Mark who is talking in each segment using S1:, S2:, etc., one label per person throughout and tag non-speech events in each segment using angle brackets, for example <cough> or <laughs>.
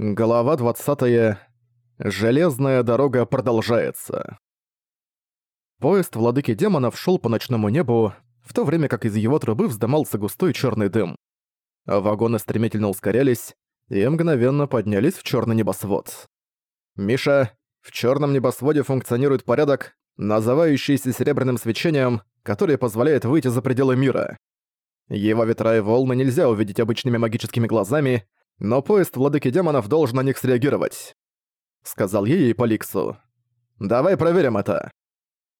S1: Глава 20. Железная дорога продолжается. Поезд владыки демонов шел по ночному небу, в то время как из его трубы вздымался густой черный дым. Вагоны стремительно ускорялись и мгновенно поднялись в черный небосвод. «Миша, в черном небосводе функционирует порядок, называющийся серебряным свечением, который позволяет выйти за пределы мира. Его ветра и волны нельзя увидеть обычными магическими глазами, но поезд владыки демонов должен на них среагировать», — сказал ей Поликсу. «Давай проверим это».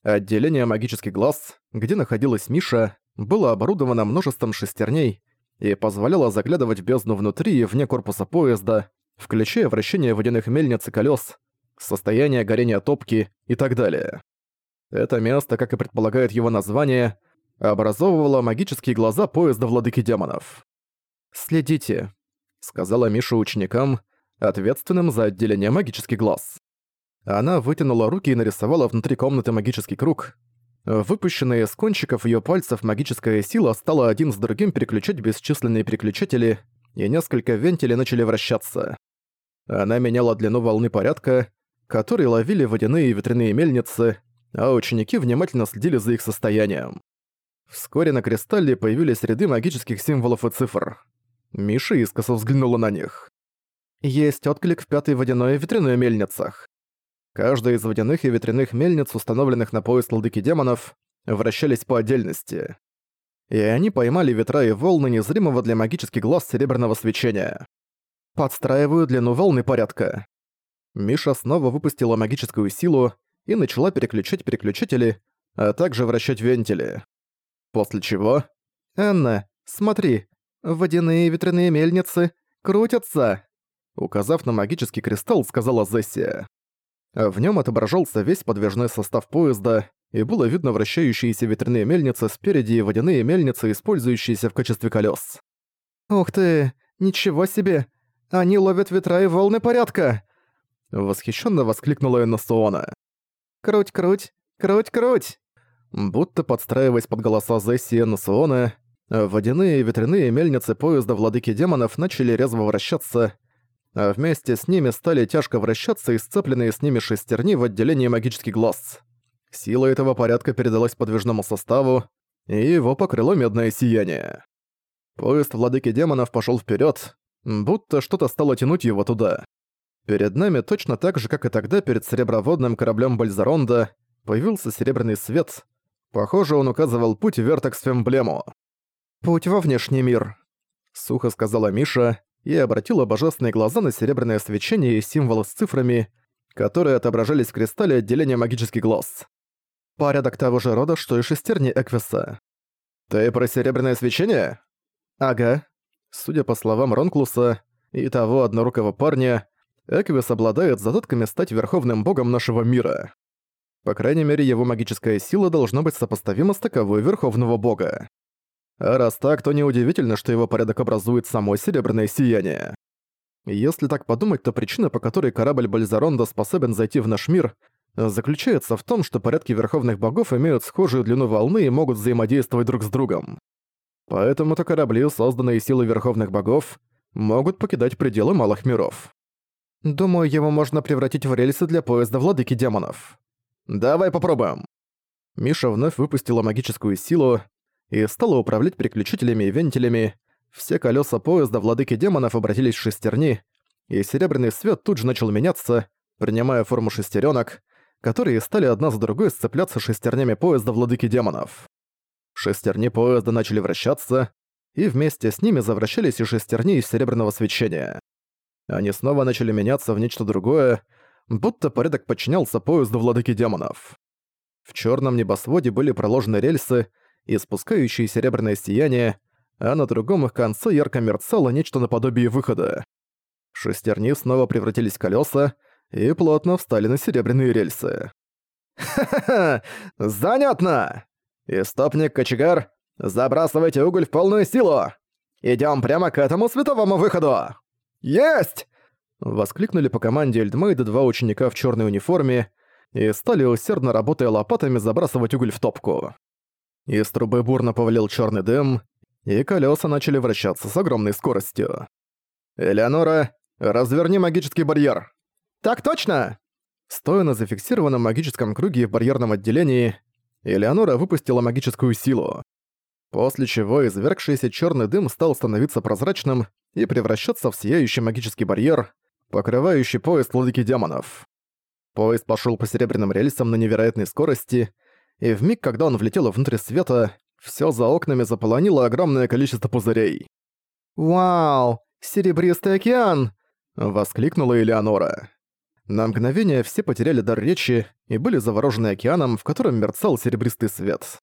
S1: Отделение магических глаз, где находилась Миша, было оборудовано множеством шестерней и позволяло заглядывать в бездну внутри и вне корпуса поезда, включая вращение водяных мельниц и колес, состояние горения топки и так далее. Это место, как и предполагает его название, образовывало магические глаза поезда владыки демонов. «Следите», — сказала Миша ученикам, ответственным за отделение магических глаз. Она вытянула руки и нарисовала внутри комнаты магический круг. Выпущенная из кончиков её пальцев магическая сила стала один с другим переключать бесчисленные переключатели, и несколько вентилей начали вращаться. Она меняла длину волны порядка, которые ловили водяные и ветряные мельницы, а ученики внимательно следили за их состоянием. Вскоре на кристалле появились ряды магических символов и цифр. Миша искоса взглянула на них. Есть отклик в пятой водяной и ветряной мельницах. Каждая из водяных и ветряных мельниц, установленных на пояс ладыки демонов, вращались по отдельности. И они поймали ветра и волны незримого для магических глаз серебряного свечения. Подстраиваю длину волны порядка. Миша снова выпустила магическую силу и начала переключать переключатели, а также вращать вентили. После чего... «Анна, смотри, «Водяные ветряные мельницы крутятся!» Указав на магический кристалл, сказала Зессия. В нем отображался весь подвижной состав поезда, и было видно вращающиеся ветряные мельницы спереди и водяные мельницы, использующиеся в качестве колес. «Ух ты! Ничего себе! Они ловят ветра и волны порядка!» Восхищенно воскликнула Эннасуона. «Круть, круть! Круть, круть!» Будто подстраиваясь под голоса Зесси и Эннасуона, Водяные и ветряные мельницы поезда владыки демонов начали резво вращаться, а вместе с ними стали тяжко вращаться и сцепленные с ними шестерни в отделении магических глаз. Сила этого порядка передалась подвижному составу, и его покрыло медное сияние. Поезд владыки демонов пошел вперед, будто что-то стало тянуть его туда. Перед нами точно так же, как и тогда перед сереброводным кораблем Бальзаронда, появился серебряный свет. Похоже, он указывал путь в Вертекс-Фемблему. «Путь во внешний мир», — сухо сказала Миша и обратила божественные глаза на серебряное свечение и символы с цифрами, которые отображались в кристалле отделения магических глаз. Порядок того же рода, что и шестерни Эквиса. «Ты про серебряное свечение?» «Ага». Судя по словам Ронклуса и того однорукого парня, Эквис обладает задатками стать верховным богом нашего мира. По крайней мере, его магическая сила должна быть сопоставима с таковой верховного бога. А раз так, то неудивительно, что его порядок образует само серебряное сияние. Если так подумать, то причина, по которой корабль Бальзаронда способен зайти в наш мир, заключается в том, что порядки верховных богов имеют схожую длину волны и могут взаимодействовать друг с другом. Поэтому-то корабли, созданные силой верховных богов, могут покидать пределы малых миров. Думаю, его можно превратить в рельсы для поезда владыки демонов. Давай попробуем. Миша вновь выпустила магическую силу, и стала управлять переключателями и вентилями. Все колеса поезда владыки демонов обратились в шестерни, и серебряный свет тут же начал меняться, принимая форму шестеренок, которые стали одна за другой сцепляться шестернями поезда владыки демонов. Шестерни поезда начали вращаться, и вместе с ними завращались и шестерни из серебряного свечения. Они снова начали меняться в нечто другое, будто порядок подчинялся поезду владыки демонов. В черном небосводе были проложены рельсы, испускающие серебряное сияние, а на другом их конце ярко мерцало нечто наподобие выхода. Шестерни снова превратились в колёса и плотно встали на серебряные рельсы. «Ха-ха-ха! Занятно! Истопник, кочегар, забрасывайте уголь в полную силу! Идём прямо к этому световому выходу! Есть!» Воскликнули по команде Эльдмейда два ученика в чёрной униформе и стали усердно работая лопатами забрасывать уголь в топку. Из трубы бурно повалил черный дым, и колеса начали вращаться с огромной скоростью. «Элеонора, «Разверни магический барьер!» «Так точно!» Стоя на зафиксированном магическом круге в барьерном отделении, Элеонора выпустила магическую силу. После чего извергшийся черный дым стал становиться прозрачным и превращаться в сияющий магический барьер, покрывающий поезд владыки демонов. Поезд пошел по серебряным рельсам на невероятной скорости, и в миг, когда он влетел внутрь света, все за окнами заполонило огромное количество пузырей. «Вау! Серебристый океан!» — воскликнула Элеонора. На мгновение все потеряли дар речи и были заворожены океаном, в котором мерцал серебристый свет.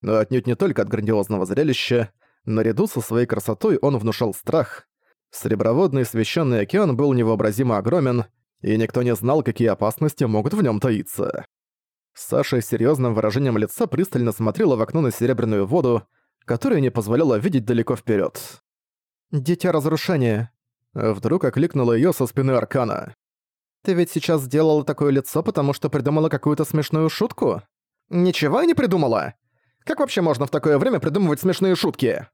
S1: Но отнюдь не только от грандиозного зрелища, наряду со своей красотой он внушал страх. Среброводный священный океан был невообразимо огромен, и никто не знал, какие опасности могут в нем таиться. Саша с серьёзным выражением лица пристально смотрела в окно на серебряную воду, которая не позволяла видеть далеко вперед. «Дитя разрушения!» Вдруг окликнула её со спины Аркана. Ты ведь сейчас сделала такое лицо, потому что придумала какую-то смешную шутку? Ничего я не придумала! Как вообще можно в такое время придумывать смешные шутки?»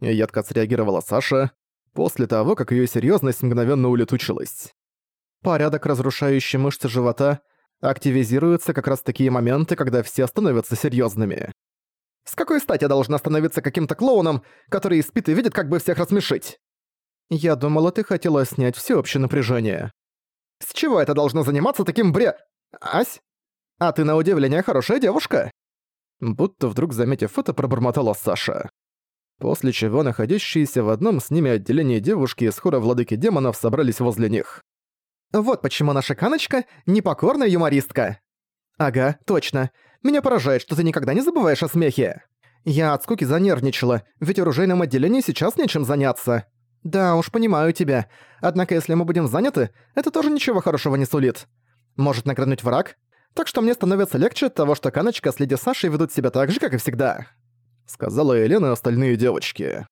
S1: Едко среагировала Саша, после того, как её серьёзность мгновенно улетучилась. Порядок, разрушающий мышцы живота, активизируется как раз такие моменты, когда все становятся серьёзными. С какой стати я должна становиться каким-то клоуном, который спит и видит, как бы всех рассмешить? Я думала, ты хотела снять всеобщее напряжение. С чего это должно заниматься таким бре... Ась? А ты на удивление хорошая девушка?» Будто вдруг заметив это, пробормотала Саша. После чего находящиеся в одном с ними отделении девушки из хора владыки демонов собрались возле них. «Вот почему наша Каночка — непокорная юмористка». «Ага, точно. Меня поражает, что ты никогда не забываешь о смехе. Я от скуки занервничала, ведь оружейном отделении сейчас нечем заняться. «Да уж, понимаю тебя. Однако если мы будем заняты, это тоже ничего хорошего не сулит. Может награднуть враг? Так что мне становится легче от того, что Каночка с Леди Сашей ведут себя так же, как и всегда», — сказала Елена и остальные девочки.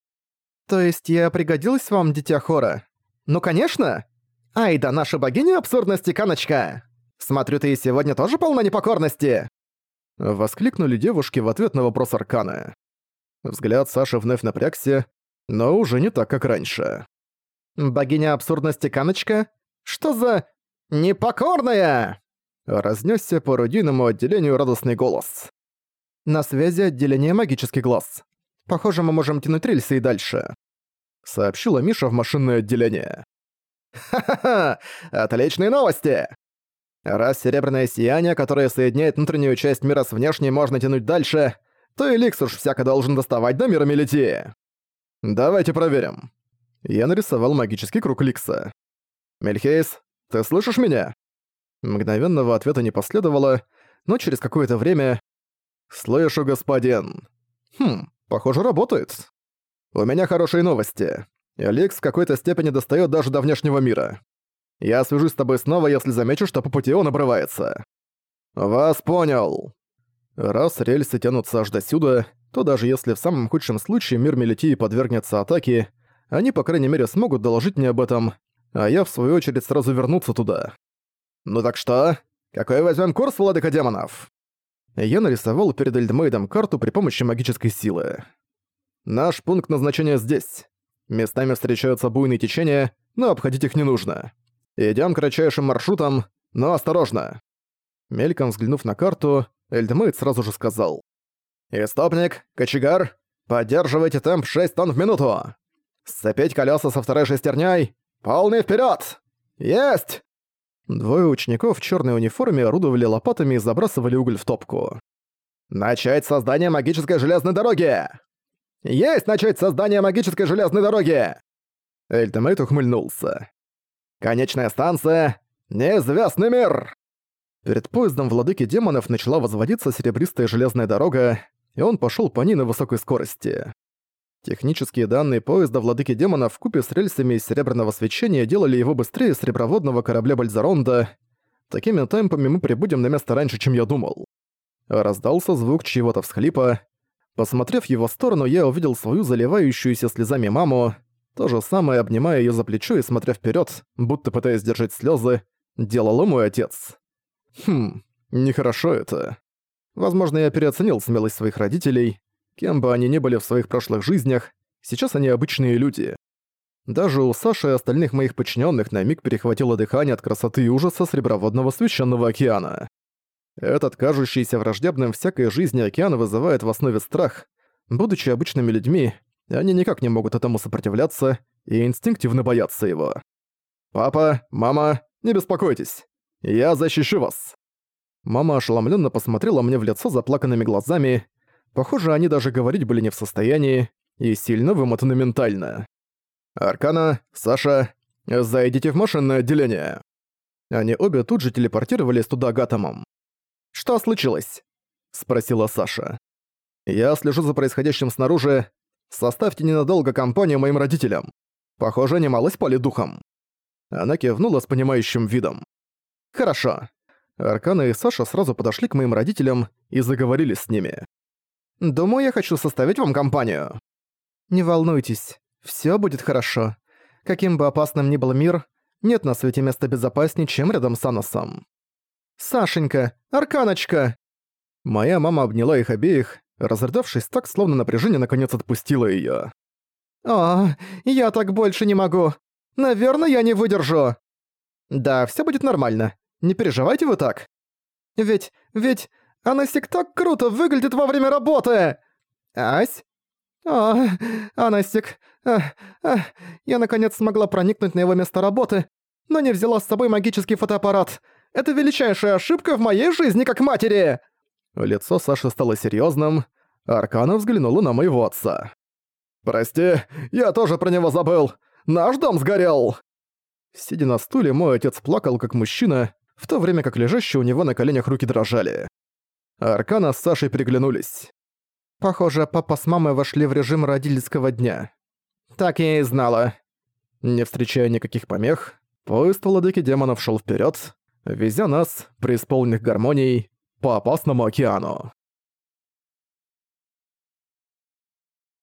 S1: «То есть я пригодилась вам, дитя Хора?» «Ну, конечно! Ай да наша богиня абсурдности, Каночка! Смотрю, ты и сегодня тоже полна непокорности!» Воскликнули девушки в ответ на вопрос Аркана. Взгляд Саши вновь напрягся, но уже не так, как раньше. «Богиня абсурдности Каночка? Что за... непокорная?» Разнесся по рудийному отделению радостный голос. «На связи отделение магический глаз. Похоже, мы можем тянуть рельсы и дальше», — сообщила Миша в машинное отделение. «Ха-ха-ха! <laughs> Отличные новости! Раз серебряное сияние, которое соединяет внутреннюю часть мира с внешней, можно тянуть дальше, то и Ликс уж всяко должен доставать до мира Мелитии. «Давайте проверим». Я нарисовал магический круг Ликса. «Мельхейс, ты слышишь меня?» Мгновенного ответа не последовало, но через какое-то время... «Слышу, господин». «Хм, похоже, работает. У меня хорошие новости. Ликс в какой-то степени достает даже до внешнего мира. Я свяжусь с тобой снова, если замечу, что по пути он обрывается». «Вас понял». Раз рельсы тянутся аж до сюда, то даже если в самом худшем случае мир Мелитии подвергнется атаке, они, по крайней мере, смогут доложить мне об этом, а я, в свою очередь, сразу вернуться туда. Ну так что? Какой возьмем курс, владыка демонов? Я нарисовал перед Эльдмейдом карту при помощи магической силы. Наш пункт назначения здесь. Местами встречаются буйные течения, но обходить их не нужно. Идем кратчайшим маршрутом, но осторожно. Мельком взглянув на карту, Эльдмейд сразу же сказал. «Истопник, кочегар, поддерживайте темп 6 тонн в минуту! Сцепить колеса со второй шестерней! Полный вперед! Есть!» Двое учеников в черной униформе орудовали лопатами и забрасывали уголь в топку. «Начать создание магической железной дороги!» «Есть начать создание магической железной дороги!» Эльтемейт ухмыльнулся. «Конечная станция — неизвестный мир!» Перед поездом владыки демонов начала возводиться серебристая железная дорога, и он пошел по ней на высокой скорости. Технические данные поезда Владыки Демонов в купе с рельсами из серебряного свечения делали его быстрее среброводного корабля Бальзаронда. Такими темпами мы прибудем на место раньше, чем я думал. Раздался звук чьего-то всхлипа. Посмотрев в его сторону, я увидел свою заливающуюся слезами маму. То же самое, обнимая ее за плечо и смотря вперед, будто пытаясь держать слезы, делал мой отец. Хм, нехорошо это. Возможно, я переоценил смелость своих родителей. Кем бы они ни были в своих прошлых жизнях, сейчас они обычные люди. Даже у Саши и остальных моих подчиненных на миг перехватило дыхание от красоты и ужаса среброводного священного океана. Этот кажущийся враждебным всякой жизни океан вызывает в основе страх. Будучи обычными людьми, они никак не могут этому сопротивляться и инстинктивно боятся его. «Папа, мама, не беспокойтесь. Я защищу вас». Мама ошеломленно посмотрела мне в лицо заплаканными глазами. Похоже, они даже говорить были не в состоянии и сильно вымотаны ментально. «Аркана, Саша, зайдите в машинное отделение». Они обе тут же телепортировались туда гатомом. «Что случилось?» — спросила Саша. «Я слежу за происходящим снаружи. Составьте ненадолго компанию моим родителям. Похоже, они мало спали духом». Она кивнула с понимающим видом. «Хорошо». Аркана и Саша сразу подошли к моим родителям и заговорили с ними. «Думаю, я хочу составить вам компанию». «Не волнуйтесь, всё будет хорошо. Каким бы опасным ни был мир, нет на свете места безопаснее, чем рядом с Аносом». «Сашенька! Арканочка!» Моя мама обняла их обеих, разрыдавшись так, словно напряжение наконец отпустило её. «О, я так больше не могу! Наверное, я не выдержу!» «Да, всё будет нормально. Не переживайте вы так. Ведь, ведь Анасик так круто выглядит во время работы!» «Ась?» «О, Анасик, а, а, я наконец смогла проникнуть на его место работы, но не взяла с собой магический фотоаппарат. Это величайшая ошибка в моей жизни как матери!» Лицо Саши стало серьёзным, а Аркана взглянула на моего отца. «Прости, я тоже про него забыл! Наш дом сгорел!» Сидя на стуле, мой отец плакал как мужчина, в то время как лежащие у него на коленях руки дрожали. Аркана с Сашей переглянулись. Похоже, папа с мамой вошли в режим родительского дня. Так я и знала. Не встречая никаких помех, поезд владыки демонов шел вперед, везя нас, преисполненных гармонией, по опасному океану.